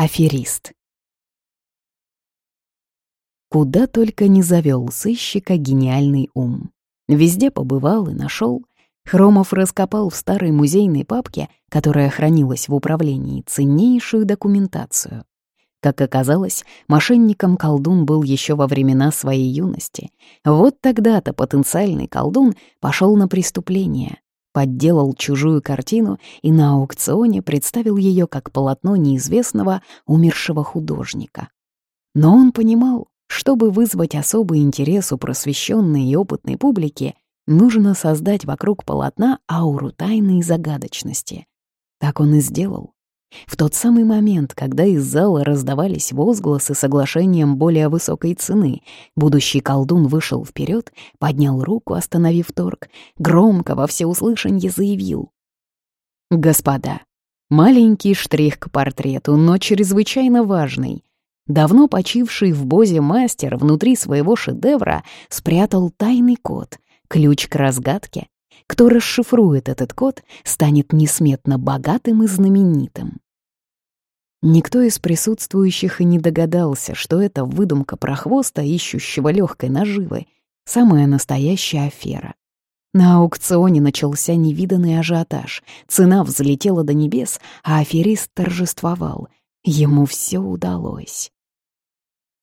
Аферист. Куда только не завел сыщика гениальный ум. Везде побывал и нашел. Хромов раскопал в старой музейной папке, которая хранилась в управлении, ценнейшую документацию. Как оказалось, мошенником колдун был еще во времена своей юности. Вот тогда-то потенциальный колдун пошел на преступление, подделал чужую картину и на аукционе представил ее как полотно неизвестного умершего художника. Но он понимал, чтобы вызвать особый интерес у просвещенной и опытной публики, нужно создать вокруг полотна ауру тайны и загадочности. Так он и сделал. В тот самый момент, когда из зала раздавались возгласы соглашением более высокой цены, будущий колдун вышел вперед, поднял руку, остановив торг, громко во всеуслышанье заявил. «Господа, маленький штрих к портрету, но чрезвычайно важный. Давно почивший в Бозе мастер внутри своего шедевра спрятал тайный код, ключ к разгадке, кто расшифрует этот код, станет несметно богатым и знаменитым. Никто из присутствующих и не догадался, что это выдумка прохвоста, ищущего легкой наживы, самая настоящая афера. На аукционе начался невиданный ажиотаж, цена взлетела до небес, а аферист торжествовал. Ему все удалось.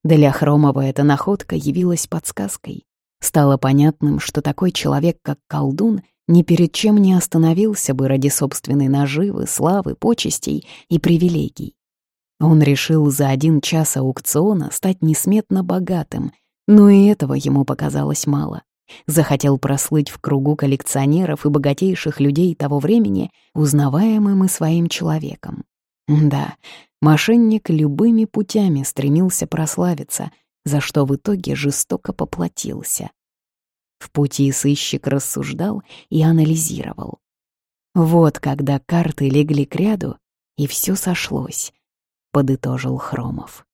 Для Хромова эта находка явилась подсказкой. Стало понятным, что такой человек, как колдун, ни перед чем не остановился бы ради собственной наживы, славы, почестей и привилегий. Он решил за один час аукциона стать несметно богатым, но и этого ему показалось мало. Захотел прослыть в кругу коллекционеров и богатейших людей того времени, узнаваемым и своим человеком. Да, мошенник любыми путями стремился прославиться, за что в итоге жестоко поплатился. В пути сыщик рассуждал и анализировал. Вот когда карты легли к ряду, и все сошлось, подытожил Хромов.